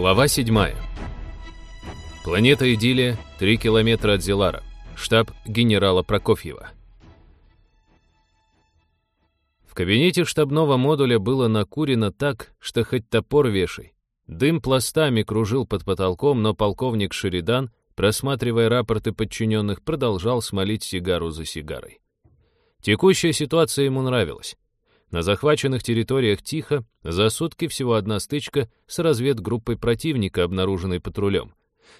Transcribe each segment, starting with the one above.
Глава 7. Планета Идиллия, 3 километра от Зелара. Штаб генерала Прокофьева. В кабинете штабного модуля было накурено так, что хоть топор вешай. Дым пластами кружил под потолком, но полковник Шеридан, просматривая рапорты подчиненных, продолжал смолить сигару за сигарой. Текущая ситуация ему нравилась. На захваченных территориях тихо, за сутки всего одна стычка с разведгруппой противника, обнаруженной патрулем.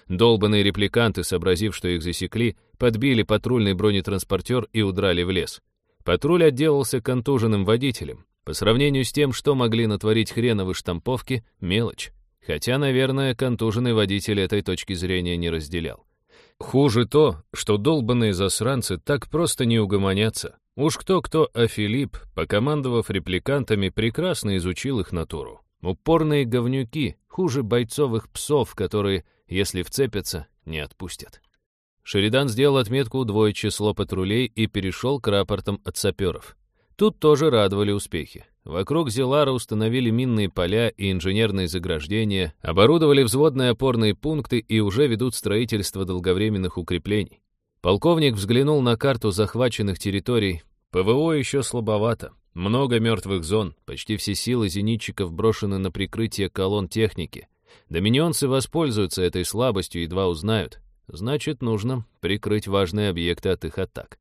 Долбанные репликанты, сообразив, что их засекли, подбили патрульный бронетранспортер и удрали в лес. Патруль отделался контуженным водителем. По сравнению с тем, что могли натворить хреновы штамповки, мелочь. Хотя, наверное, контуженный водитель этой точки зрения не разделял. Хуже то, что долбанные засранцы так просто не угомонятся. Уж кто-кто, а Филипп, покомандовав репликантами, прекрасно изучил их натуру. Упорные говнюки, хуже бойцовых псов, которые, если вцепятся, не отпустят. Шеридан сделал отметку удвоить число патрулей и перешел к рапортам от саперов. Тут тоже радовали успехи. Вокруг Зелара установили минные поля и инженерные заграждения, оборудовали взводные опорные пункты и уже ведут строительство долговременных укреплений. Полковник взглянул на карту захваченных территорий. ПВО еще слабовато. Много мертвых зон. Почти все силы зенитчиков брошены на прикрытие колонн техники. Доминионцы воспользуются этой слабостью, едва узнают. Значит, нужно прикрыть важные объекты от их атак.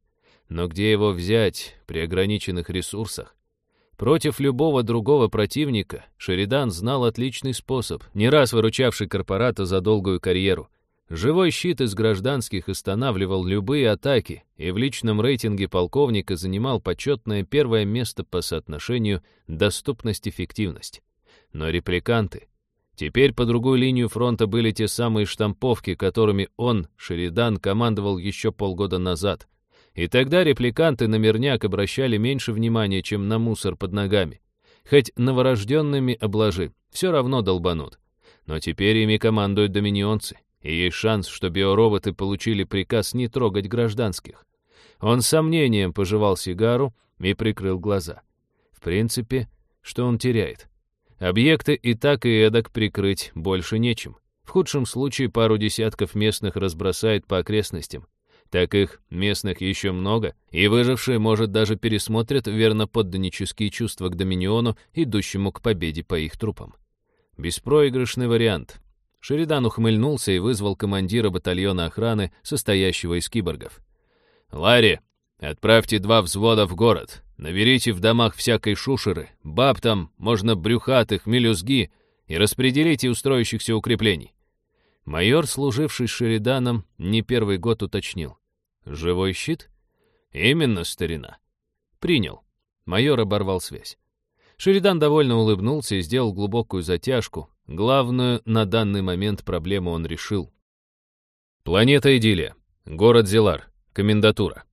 Но где его взять при ограниченных ресурсах? Против любого другого противника Шеридан знал отличный способ, не раз выручавший корпората за долгую карьеру — Живой щит из гражданских останавливал любые атаки, и в личном рейтинге полковника занимал почетное первое место по соотношению доступность-эффективность. Но репликанты... Теперь по другую линию фронта были те самые штамповки, которыми он, Шеридан, командовал еще полгода назад. И тогда репликанты на мирняк обращали меньше внимания, чем на мусор под ногами. Хоть новорожденными обложи, все равно долбанут. Но теперь ими командуют доминионцы, и есть шанс, что биороботы получили приказ не трогать гражданских. Он с сомнением пожевал сигару и прикрыл глаза. В принципе, что он теряет? Объекты и так и эдак прикрыть больше нечем. В худшем случае пару десятков местных разбросает по окрестностям. Так их, местных, еще много, и выжившие, может, даже пересмотрят верноподданнические чувства к Доминиону, идущему к победе по их трупам. Беспроигрышный вариант, Шеридан ухмыльнулся и вызвал командира батальона охраны, состоящего из киборгов. «Ларри, отправьте два взвода в город. Наберите в домах всякой шушеры, баб там, можно брюхатых, мелюзги, и распределите устроящихся укреплений». Майор, служивший Шериданом, не первый год уточнил. «Живой щит?» «Именно, старина». «Принял». Майор оборвал связь. Шеридан довольно улыбнулся и сделал глубокую затяжку, Главную на данный момент проблему он решил. Планета Идиллия. Город Зелар. Комендатура.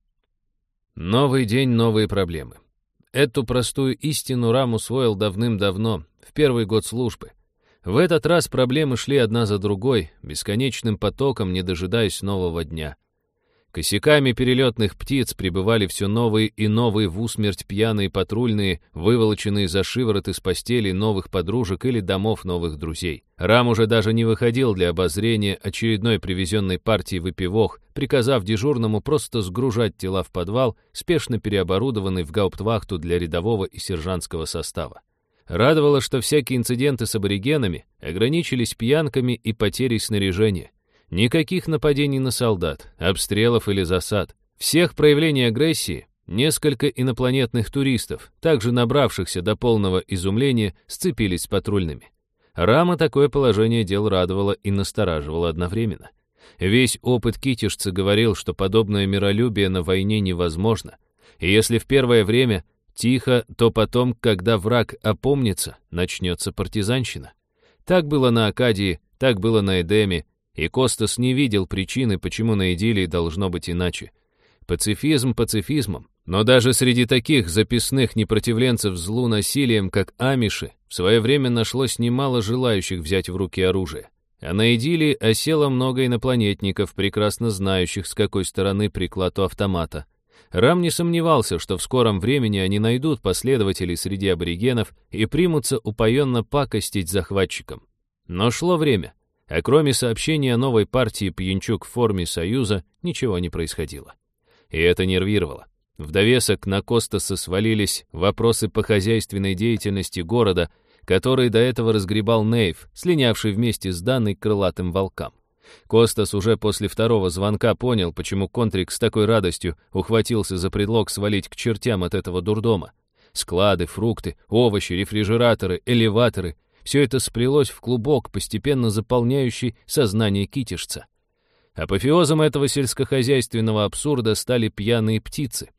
Новый день, новые проблемы. Эту простую истину Рам усвоил давным-давно, в первый год службы. В этот раз проблемы шли одна за другой, бесконечным потоком, не дожидаясь нового дня. Косяками перелетных птиц прибывали все новые и новые в усмерть пьяные патрульные, выволоченные за шиворот из постели новых подружек или домов новых друзей. Рам уже даже не выходил для обозрения очередной привезенной партии выпивох, приказав дежурному просто сгружать тела в подвал, спешно переоборудованный в гауптвахту для рядового и сержантского состава. Радовало, что всякие инциденты с аборигенами ограничились пьянками и потерей снаряжения. Никаких нападений на солдат, обстрелов или засад. Всех проявлений агрессии несколько инопланетных туристов, также набравшихся до полного изумления, сцепились с патрульными. Рама такое положение дел радовало и настораживало одновременно. Весь опыт китишца говорил, что подобное миролюбие на войне невозможно. И если в первое время тихо, то потом, когда враг опомнится, начнется партизанщина. Так было на Акадии, так было на Эдеме, и Костас не видел причины, почему на идиллии должно быть иначе. Пацифизм пацифизмом, но даже среди таких записных непротивленцев злу насилием, как амиши, в свое время нашлось немало желающих взять в руки оружие. А на идиллии осело много инопланетников, прекрасно знающих, с какой стороны приклад у автомата. Рам не сомневался, что в скором времени они найдут последователей среди аборигенов и примутся упоенно пакостить захватчикам. Но шло время, а кроме сообщения о новой партии Пьянчук в форме Союза ничего не происходило. И это нервировало. В довесок на Костаса свалились вопросы по хозяйственной деятельности города, который до этого разгребал Нейв, слинявший вместе с Данной крылатым волкам. Костас уже после второго звонка понял, почему Контрик с такой радостью ухватился за предлог свалить к чертям от этого дурдома. Склады, фрукты, овощи, рефрижераторы, элеваторы — все это сплелось в клубок, постепенно заполняющий сознание китишца. Апофеозом этого сельскохозяйственного абсурда стали пьяные птицы.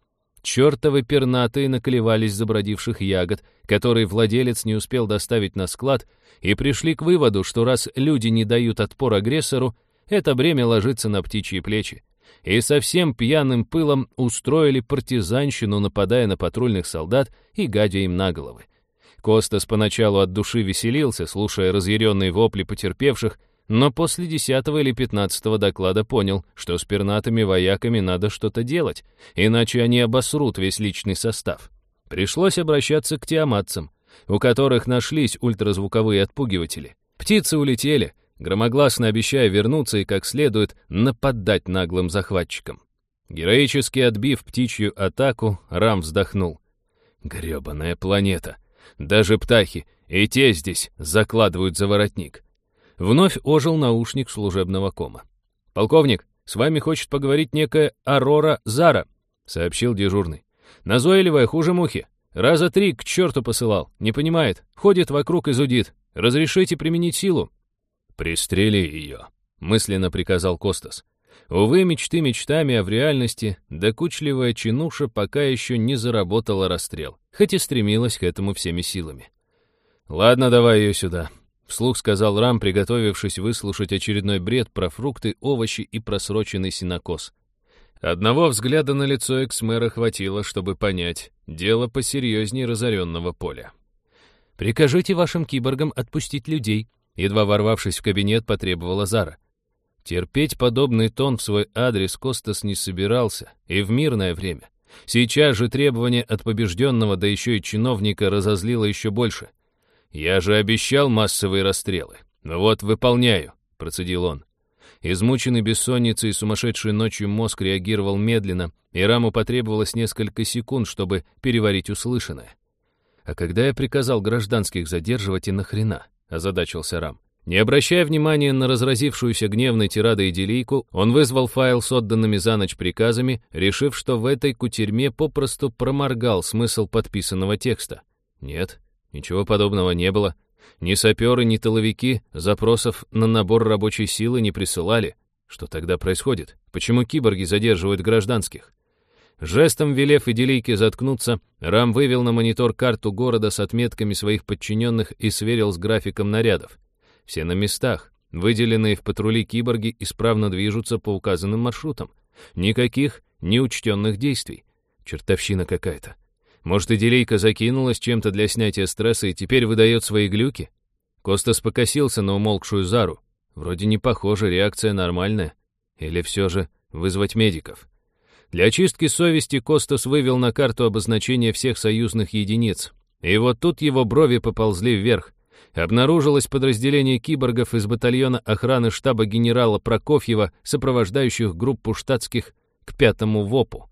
Чертовы пернатые наклевались забродивших ягод, которые владелец не успел доставить на склад, и пришли к выводу, что раз люди не дают отпор агрессору, это бремя ложится на птичьи плечи. И совсем пьяным пылом устроили партизанщину, нападая на патрульных солдат и гадя им на головы. Костас поначалу от души веселился, слушая разъяренные вопли потерпевших, но после десятого или пятнадцатого доклада понял, что с пернатыми вояками надо что-то делать, иначе они обосрут весь личный состав. Пришлось обращаться к тиаматцам, у которых нашлись ультразвуковые отпугиватели. Птицы улетели, громогласно обещая вернуться и как следует нападать наглым захватчикам. Героически отбив птичью атаку, Рам вздохнул. «Грёбаная планета! Даже птахи, и те здесь закладывают за воротник!» Вновь ожил наушник служебного кома. «Полковник, с вами хочет поговорить некая Арора Зара», — сообщил дежурный. «Назойливая, хуже мухи. Раза три к черту посылал. Не понимает. Ходит вокруг и зудит. Разрешите применить силу?» «Пристрели ее», — мысленно приказал Костас. Увы, мечты мечтами, а в реальности докучливая чинуша пока еще не заработала расстрел, хоть и стремилась к этому всеми силами. «Ладно, давай ее сюда», Вслух сказал Рам, приготовившись выслушать очередной бред про фрукты, овощи и просроченный синокос. Одного взгляда на лицо экс-мэра хватило, чтобы понять, дело посерьезнее разоренного поля. «Прикажите вашим киборгам отпустить людей», едва ворвавшись в кабинет, потребовала Зара. Терпеть подобный тон в свой адрес Костас не собирался, и в мирное время. Сейчас же требование от побежденного, да еще и чиновника, разозлило еще больше. «Я же обещал массовые расстрелы. Вот выполняю», — процедил он. Измученный бессонницей и сумасшедшей ночью мозг реагировал медленно, и Раму потребовалось несколько секунд, чтобы переварить услышанное. «А когда я приказал гражданских задерживать и нахрена?» — озадачился Рам. Не обращая внимания на разразившуюся гневной тирадой идиллийку, он вызвал файл с отданными за ночь приказами, решив, что в этой кутерьме попросту проморгал смысл подписанного текста. Нет, Ничего подобного не было. Ни саперы, ни тыловики запросов на набор рабочей силы не присылали. Что тогда происходит? Почему киборги задерживают гражданских? Жестом велев идиллийке заткнуться, Рам вывел на монитор карту города с отметками своих подчиненных и сверил с графиком нарядов. Все на местах. Выделенные в патрули киборги исправно движутся по указанным маршрутам. Никаких неучтенных действий. Чертовщина какая-то. Может, идиллейка закинулась чем-то для снятия стресса и теперь выдает свои глюки? Костас покосился на умолкшую Зару. Вроде не похоже, реакция нормальная. Или все же вызвать медиков? Для очистки совести Костас вывел на карту обозначение всех союзных единиц. И вот тут его брови поползли вверх. Обнаружилось подразделение киборгов из батальона охраны штаба генерала Прокофьева, сопровождающих группу штатских к пятому ВОПу.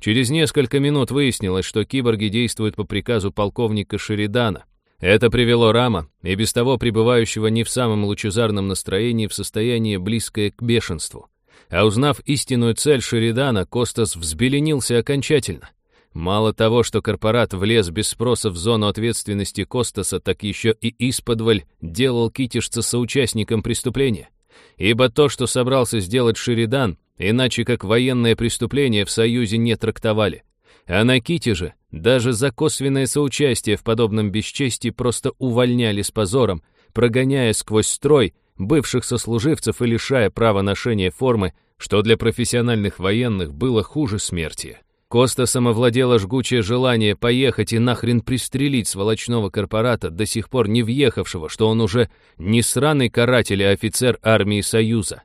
Через несколько минут выяснилось, что киборги действуют по приказу полковника Шеридана. Это привело Рама, и без того пребывающего не в самом лучезарном настроении, в состояние близкое к бешенству. А узнав истинную цель Шеридана, Костас взбеленился окончательно. Мало того, что корпорат влез без спроса в зону ответственности Костаса, так еще и исподволь делал китишца соучастником преступления. Ибо то, что собрался сделать Шеридан, Иначе как военное преступление в Союзе не трактовали. А на Ките же даже за косвенное соучастие в подобном бесчестии просто увольняли с позором, прогоняя сквозь строй бывших сослуживцев и лишая права ношения формы, что для профессиональных военных было хуже смерти. Коста самовладело жгучее желание поехать и нахрен пристрелить сволочного корпората, до сих пор не въехавшего, что он уже не сраный каратель, а офицер армии Союза.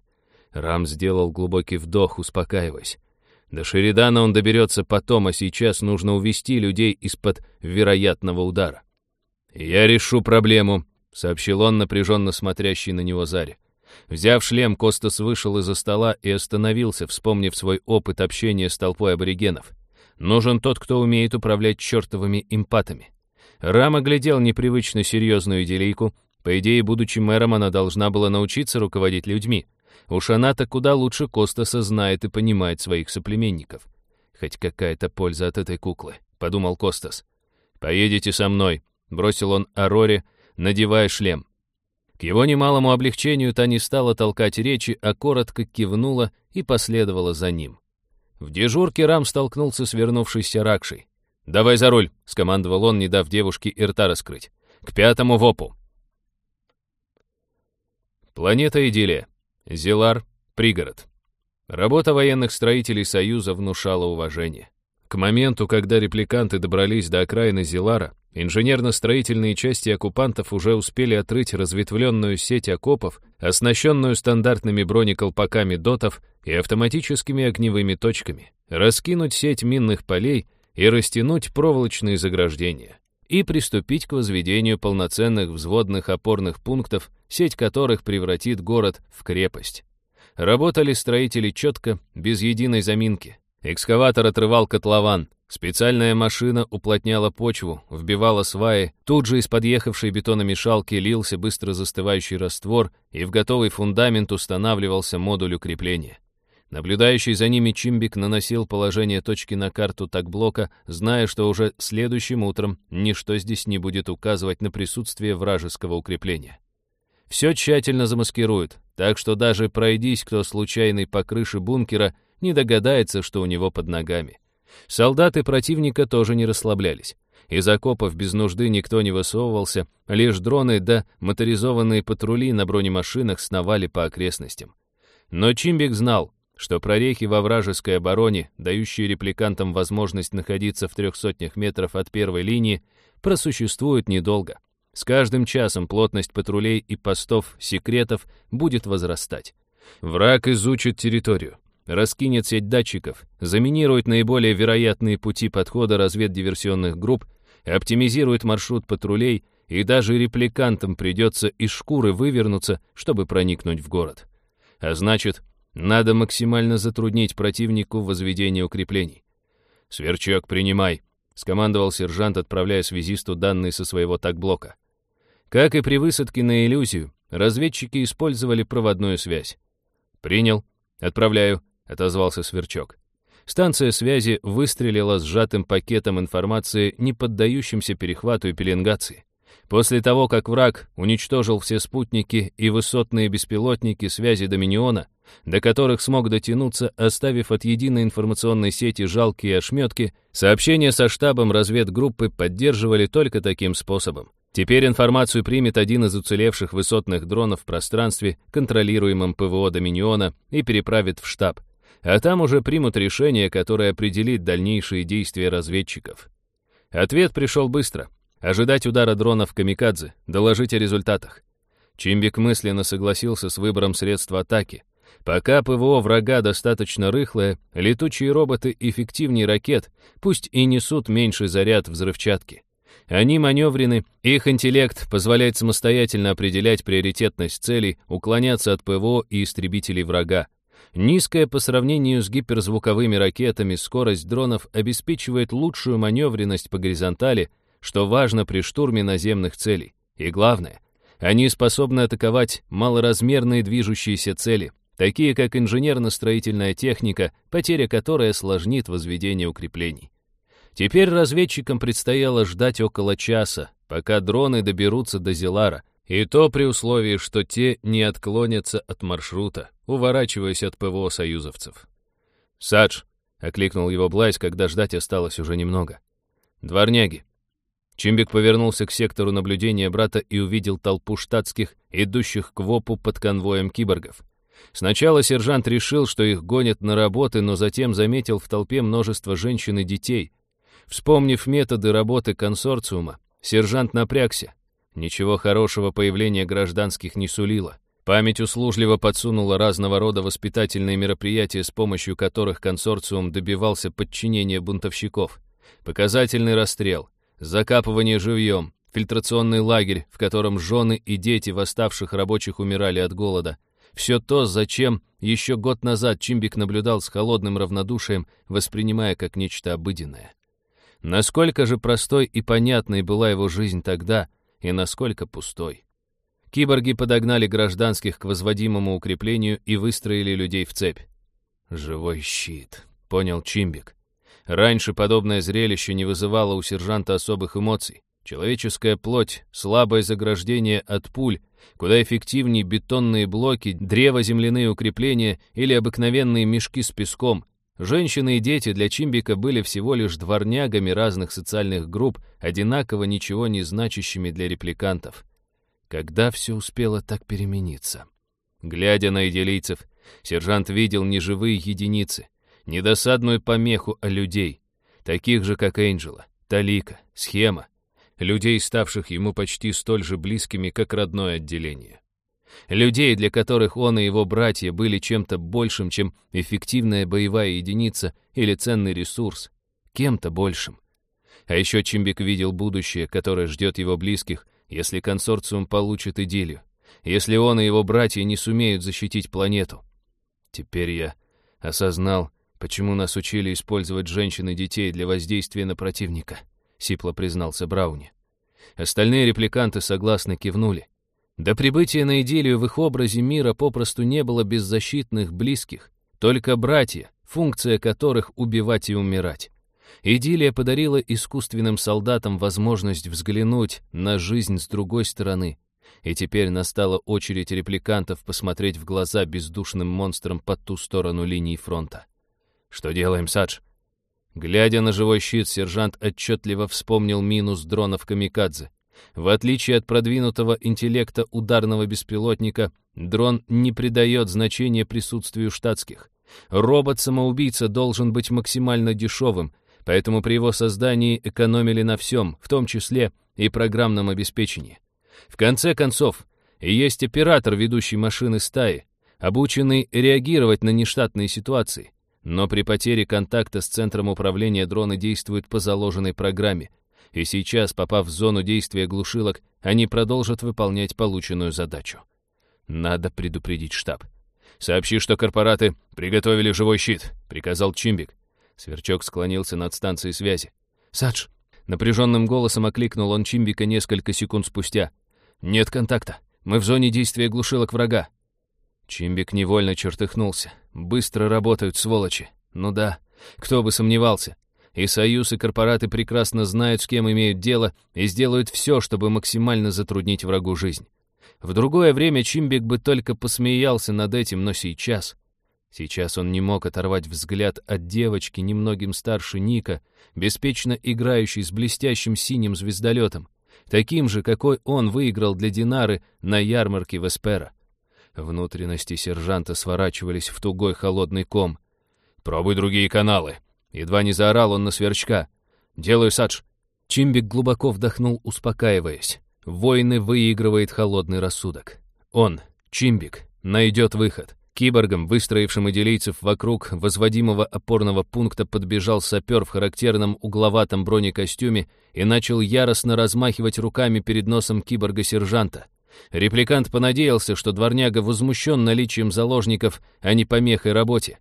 Рам сделал глубокий вдох, успокаиваясь. До Шеридана он доберется потом, а сейчас нужно увести людей из-под вероятного удара. «Я решу проблему», — сообщил он, напряженно смотрящий на него Заре. Взяв шлем, Костас вышел из-за стола и остановился, вспомнив свой опыт общения с толпой аборигенов. Нужен тот, кто умеет управлять чертовыми импатами. Рама глядел непривычно серьезную идиллийку. По идее, будучи мэром, она должна была научиться руководить людьми. Уж она-то куда лучше Костаса знает и понимает своих соплеменников. «Хоть какая-то польза от этой куклы», — подумал Костас. «Поедете со мной», — бросил он Ароре, надевая шлем. К его немалому облегчению та не стала толкать речи, а коротко кивнула и последовала за ним. В дежурке Рам столкнулся с вернувшейся Ракшей. «Давай за руль», — скомандовал он, не дав девушке и рта раскрыть. «К пятому ВОПу». Планета Идиллия. Зелар, пригород. Работа военных строителей Союза внушала уважение. К моменту, когда репликанты добрались до окраины Зелара, инженерно-строительные части оккупантов уже успели отрыть разветвленную сеть окопов, оснащенную стандартными бронеколпаками дотов и автоматическими огневыми точками, раскинуть сеть минных полей и растянуть проволочные заграждения, и приступить к возведению полноценных взводных опорных пунктов, сеть которых превратит город в крепость. Работали строители четко, без единой заминки. Экскаватор отрывал котлован, специальная машина уплотняла почву, вбивала сваи, тут же из подъехавшей бетономешалки лился быстро застывающий раствор, и в готовый фундамент устанавливался модуль укрепления. Наблюдающий за ними Чимбик наносил положение точки на карту так блока, зная, что уже следующим утром ничто здесь не будет указывать на присутствие вражеского укрепления. Все тщательно замаскируют, так что даже пройдись кто случайный по крыше бункера — не догадается, что у него под ногами. Солдаты противника тоже не расслаблялись. Из окопов без нужды никто не высовывался, лишь дроны да моторизованные патрули на бронемашинах сновали по окрестностям. Но Чимбик знал, что прорехи во вражеской обороне, дающие репликантам возможность находиться в трех сотнях метров от первой линии, просуществуют недолго. С каждым часом плотность патрулей и постов секретов будет возрастать. Враг изучит территорию, раскинет сеть датчиков, заминирует наиболее вероятные пути подхода разведдиверсионных групп, оптимизирует маршрут патрулей, и даже репликантам придется из шкуры вывернуться, чтобы проникнуть в город. А значит, надо максимально затруднить противнику возведение укреплений. «Сверчок, принимай», — скомандовал сержант, отправляя связисту данные со своего такблока. Как и при высадке на иллюзию, разведчики использовали проводную связь. «Принял. Отправляю отозвался Сверчок. Станция связи выстрелила сжатым пакетом информации, не поддающимся перехвату и пеленгации. После того, как враг уничтожил все спутники и высотные беспилотники связи Доминиона, до которых смог дотянуться, оставив от единой информационной сети жалкие ошметки, сообщения со штабом разведгруппы поддерживали только таким способом. Теперь информацию примет один из уцелевших высотных дронов в пространстве, контролируемом ПВО Доминиона, и переправит в штаб а там уже примут решение, которое определит дальнейшие действия разведчиков. Ответ пришел быстро. Ожидать удара дронов камикадзе, доложить о результатах. Чимбик мысленно согласился с выбором средства атаки. Пока ПВО врага достаточно рыхлое, летучие роботы эффективнее ракет, пусть и несут меньший заряд взрывчатки. Они маневрены, их интеллект позволяет самостоятельно определять приоритетность целей, уклоняться от ПВО и истребителей врага. Низкая по сравнению с гиперзвуковыми ракетами скорость дронов обеспечивает лучшую маневренность по горизонтали, что важно при штурме наземных целей. И главное, они способны атаковать малоразмерные движущиеся цели, такие как инженерно-строительная техника, потеря которой осложнит возведение укреплений. Теперь разведчикам предстояло ждать около часа, пока дроны доберутся до Зелара, и то при условии, что те не отклонятся от маршрута, уворачиваясь от ПВО союзовцев. «Садж!» — окликнул его Блайс, когда ждать осталось уже немного. «Дворняги!» Чимбик повернулся к сектору наблюдения брата и увидел толпу штатских, идущих к ВОПу под конвоем киборгов. Сначала сержант решил, что их гонят на работы, но затем заметил в толпе множество женщин и детей. Вспомнив методы работы консорциума, сержант напрягся. Ничего хорошего появление гражданских не сулило. Память услужливо подсунула разного рода воспитательные мероприятия, с помощью которых консорциум добивался подчинения бунтовщиков. Показательный расстрел, закапывание живьем, фильтрационный лагерь, в котором жены и дети восставших рабочих умирали от голода. Все то, зачем еще год назад Чимбик наблюдал с холодным равнодушием, воспринимая как нечто обыденное. Насколько же простой и понятной была его жизнь тогда, и насколько пустой. Киборги подогнали гражданских к возводимому укреплению и выстроили людей в цепь. «Живой щит», — понял Чимбик. Раньше подобное зрелище не вызывало у сержанта особых эмоций. Человеческая плоть, слабое заграждение от пуль, куда эффективнее бетонные блоки, древо-земляные укрепления или обыкновенные мешки с песком. Женщины и дети для Чимбика были всего лишь дворнягами разных социальных групп, одинаково ничего не значащими для репликантов. Когда все успело так перемениться? Глядя на идилийцев, сержант видел не живые единицы, не досадную помеху, а людей, таких же, как Энджела, Талика, Схема, людей, ставших ему почти столь же близкими, как родное отделение. Людей, для которых он и его братья были чем-то большим, чем эффективная боевая единица или ценный ресурс, кем-то большим. А еще Чимбик видел будущее, которое ждет его близких, если консорциум получит идиллию, если он и его братья не сумеют защитить планету. Теперь я осознал, почему нас учили использовать женщин и детей для воздействия на противника, сипло признался Брауни. Остальные репликанты согласно кивнули. До прибытия на идиллию в их образе мира попросту не было беззащитных близких, только братья, функция которых — убивать и умирать. Идиллия подарила искусственным солдатам возможность взглянуть на жизнь с другой стороны. И теперь настала очередь репликантов посмотреть в глаза бездушным монстрам по ту сторону линии фронта. «Что делаем, Садж?» Глядя на живой щит, сержант отчетливо вспомнил минус дронов «Камикадзе». В отличие от продвинутого интеллекта ударного беспилотника, дрон не придает значения присутствию штатских. Робот-самоубийца должен быть максимально дешевым, поэтому при его создании экономили на всем, в том числе и программном обеспечении. В конце концов, есть оператор ведущей машины стаи, обученный реагировать на нештатные ситуации. Но при потере контакта с центром управления дроны действуют по заложенной программе. И сейчас, попав в зону действия глушилок, они продолжат выполнять полученную задачу. Надо предупредить штаб. «Сообщи, что корпораты приготовили живой щит», — приказал Чимбик. Сверчок склонился над станцией связи. «Садж!» — напряженным голосом окликнул он Чимбика несколько секунд спустя. «Нет контакта. Мы в зоне действия глушилок врага». Чимбик невольно чертыхнулся. «Быстро работают, сволочи. Ну да, кто бы сомневался. И Союз, и корпораты прекрасно знают, с кем имеют дело, и сделают все, чтобы максимально затруднить врагу жизнь. В другое время Чимбик бы только посмеялся над этим, но сейчас... Сейчас он не мог оторвать взгляд от девочки, немногим старше Ника, беспечно играющей с блестящим синим звездолетом, таким же, какой он выиграл для Динары на ярмарке Веспера. Внутренности сержанта сворачивались в тугой холодный ком. «Пробуй другие каналы!» Едва не заорал он на сверчка. «Делаю, Садж!» Чимбик глубоко вдохнул, успокаиваясь. Войны выигрывает холодный рассудок. Он, Чимбик, найдет выход. Киборгом, выстроившим идилийцев вокруг возводимого опорного пункта, подбежал сапер в характерном угловатом бронекостюме и начал яростно размахивать руками перед носом киборга-сержанта. Репликант понадеялся, что дворняга возмущен наличием заложников, а не помехой работе.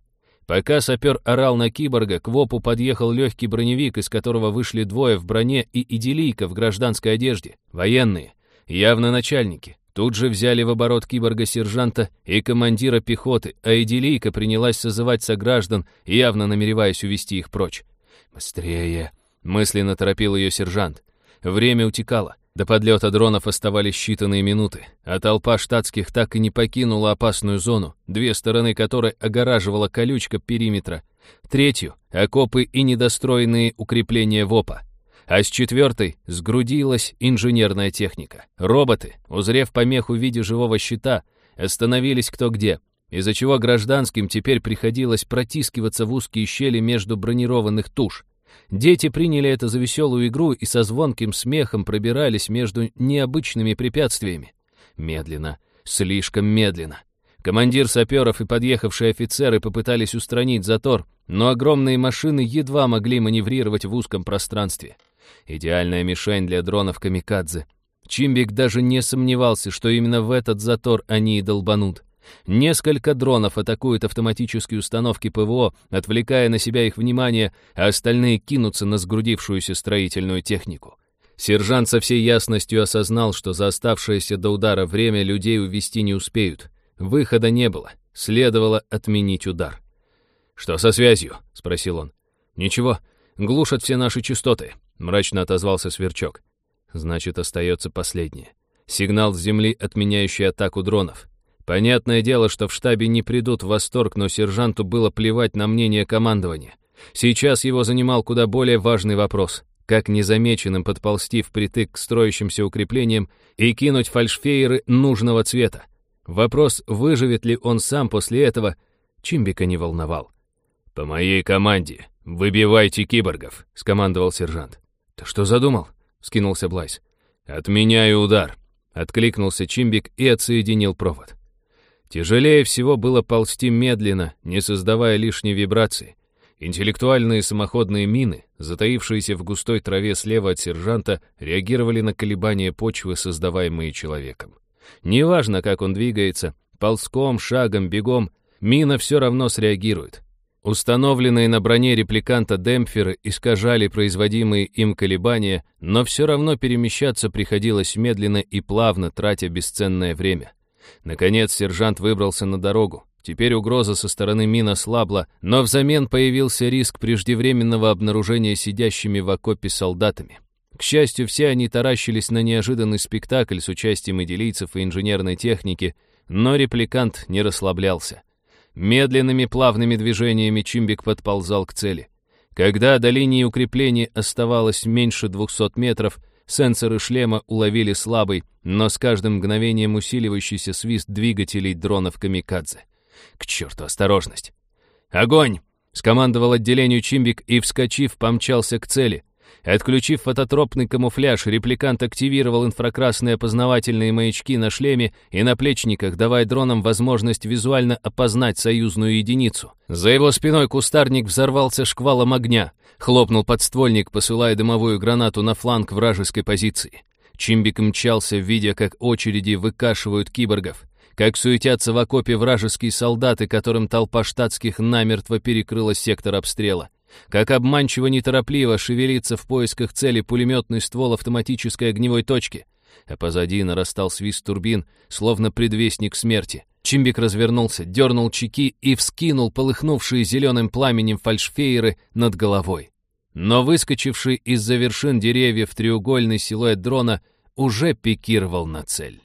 Пока сапер орал на киборга, к ВОПу подъехал легкий броневик, из которого вышли двое в броне и идилийка в гражданской одежде. Военные. Явно начальники. Тут же взяли в оборот киборга-сержанта и командира пехоты, а идилийка принялась созывать сограждан, явно намереваясь увести их прочь. «Быстрее!» — мысленно торопил ее сержант. Время утекало. До подлета дронов оставались считанные минуты, а толпа штатских так и не покинула опасную зону, две стороны которой огораживала колючка периметра, третью — окопы и недостроенные укрепления ВОПа. А с четвертой сгрудилась инженерная техника. Роботы, узрев помеху в виде живого щита, остановились кто где, из-за чего гражданским теперь приходилось протискиваться в узкие щели между бронированных туш. Дети приняли это за веселую игру и со звонким смехом пробирались между необычными препятствиями. Медленно, слишком медленно. Командир саперов и подъехавшие офицеры попытались устранить затор, но огромные машины едва могли маневрировать в узком пространстве. Идеальная мишень для дронов «Камикадзе». Чимбик даже не сомневался, что именно в этот затор они и долбанут. Несколько дронов атакуют автоматические установки ПВО, отвлекая на себя их внимание, а остальные кинутся на сгрудившуюся строительную технику. Сержант со всей ясностью осознал, что за оставшееся до удара время людей увести не успеют. Выхода не было, следовало отменить удар. «Что со связью?» — спросил он. «Ничего, глушат все наши частоты», — мрачно отозвался Сверчок. «Значит, остается последнее. Сигнал с земли, отменяющий атаку дронов. Понятное дело, что в штабе не придут в восторг, но сержанту было плевать на мнение командования. Сейчас его занимал куда более важный вопрос — как незамеченным подползти впритык к строящимся укреплениям и кинуть фальшфейеры нужного цвета. Вопрос, выживет ли он сам после этого, Чимбика не волновал. «По моей команде, выбивайте киборгов», — скомандовал сержант. «Ты что задумал?» — скинулся Блайс. «Отменяю удар», — откликнулся Чимбик и отсоединил провод. Тяжелее всего было ползти медленно, не создавая лишней вибрации. Интеллектуальные самоходные мины, затаившиеся в густой траве слева от сержанта, реагировали на колебания почвы, создаваемые человеком. Неважно, как он двигается, ползком, шагом, бегом, мина все равно среагирует. Установленные на броне репликанта демпферы искажали производимые им колебания, но все равно перемещаться приходилось медленно и плавно, тратя бесценное время. Наконец сержант выбрался на дорогу. Теперь угроза со стороны мин ослабла, но взамен появился риск преждевременного обнаружения сидящими в окопе солдатами. К счастью, все они таращились на неожиданный спектакль с участием идилийцев и инженерной техники, но репликант не расслаблялся. Медленными плавными движениями Чимбик подползал к цели. Когда до линии укрепления оставалось меньше 200 метров, Сенсоры шлема уловили слабый, но с каждым мгновением усиливающийся свист двигателей дронов «Камикадзе». К черту осторожность! «Огонь!» — скомандовал отделению Чимбик и, вскочив, помчался к цели. Отключив фототропный камуфляж, репликант активировал инфракрасные опознавательные маячки на шлеме и наплечниках, давая дронам возможность визуально опознать союзную единицу. За его спиной кустарник взорвался шквалом огня. Хлопнул подствольник, посылая дымовую гранату на фланг вражеской позиции. Чимбик мчался, видя, как очереди выкашивают киборгов, как суетятся в окопе вражеские солдаты, которым толпа штатских намертво перекрыла сектор обстрела, как обманчиво неторопливо шевелится в поисках цели пулеметный ствол автоматической огневой точки, а позади нарастал свист турбин, словно предвестник смерти. Чимбик развернулся, дернул чеки и вскинул полыхнувшие зеленым пламенем фальшфейеры над головой. Но выскочивший из-за вершин деревьев треугольный силуэт дрона уже пикировал на цель.